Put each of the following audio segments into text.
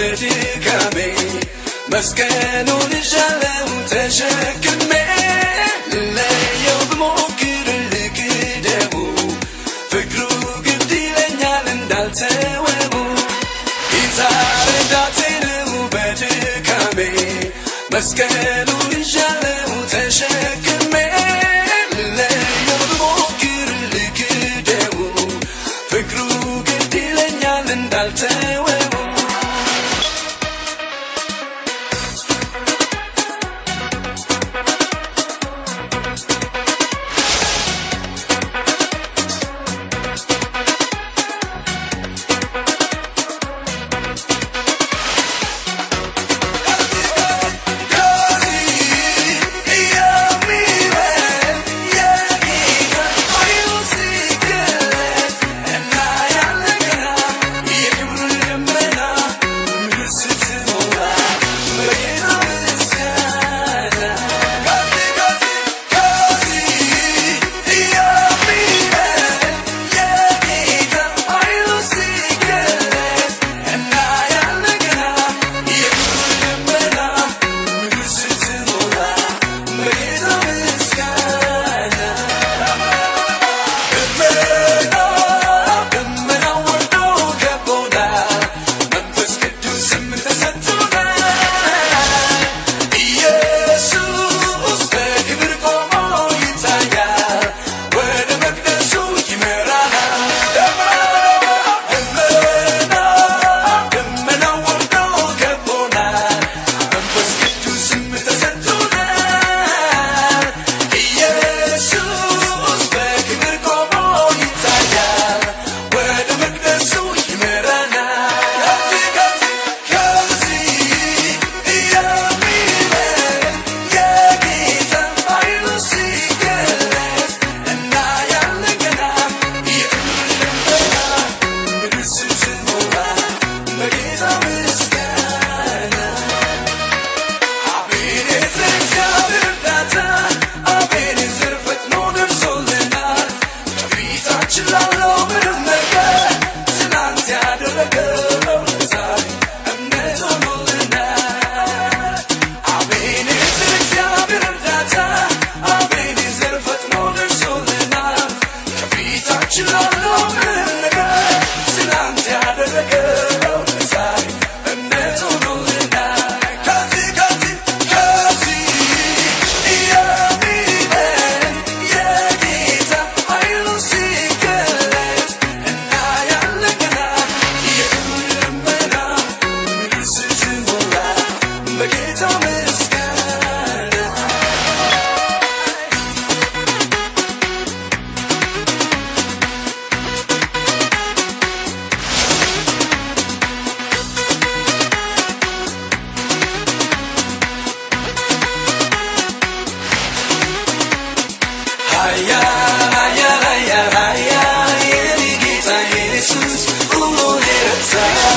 በድካሜ መስቀሉን ዣለው ተሸክሜ ልለየው ብሞክር ልክደው ፍቅሩ ግድ ይለኛል እንዳልተወው ጌታ ረዳቴ በድካሜ መስቀሉን ዣለው ተሸክሜ license, who will hit a?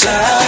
time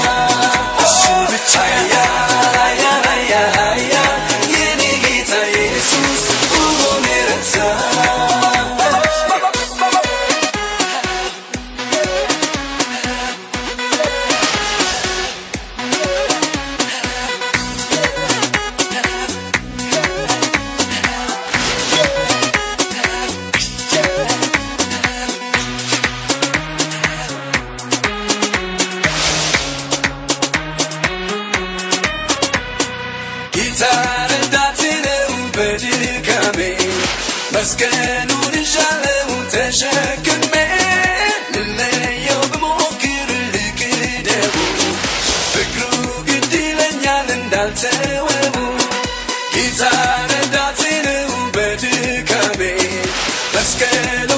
መስቀሉን ይዣለው ተሸክሜ ልለየው ብሞክር ልክደው ፍቅሩ ግድ ይለኛል እንዳልተወው ጌታ ረዳቴ በድካሜ መስቀሉ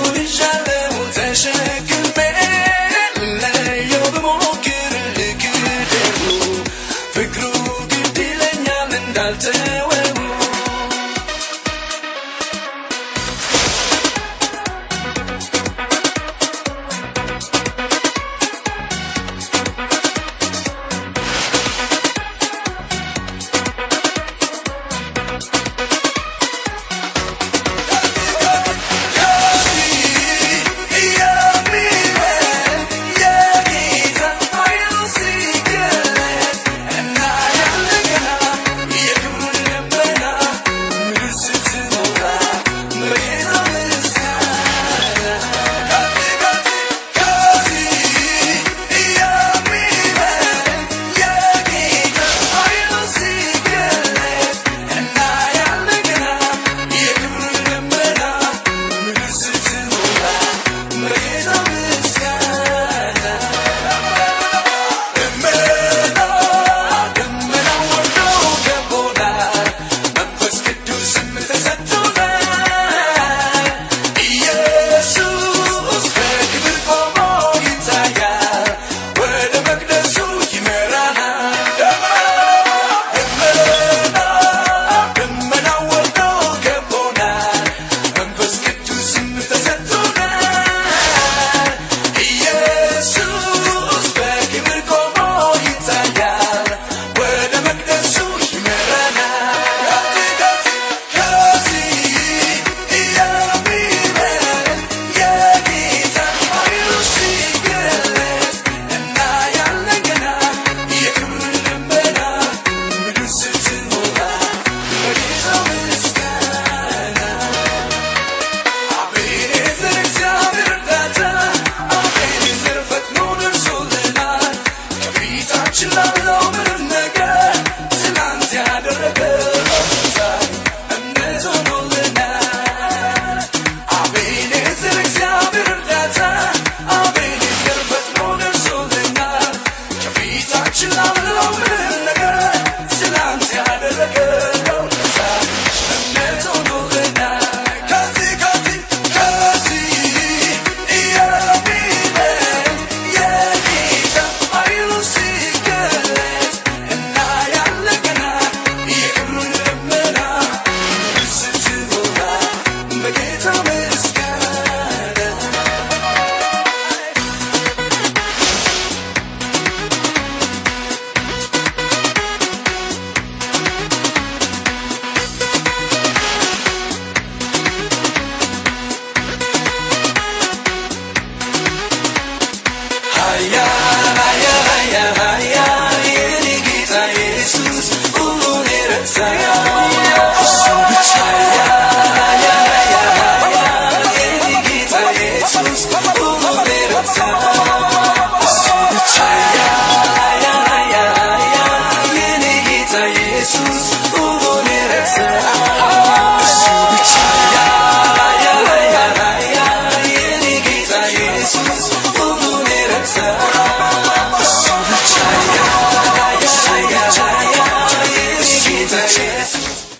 who would it?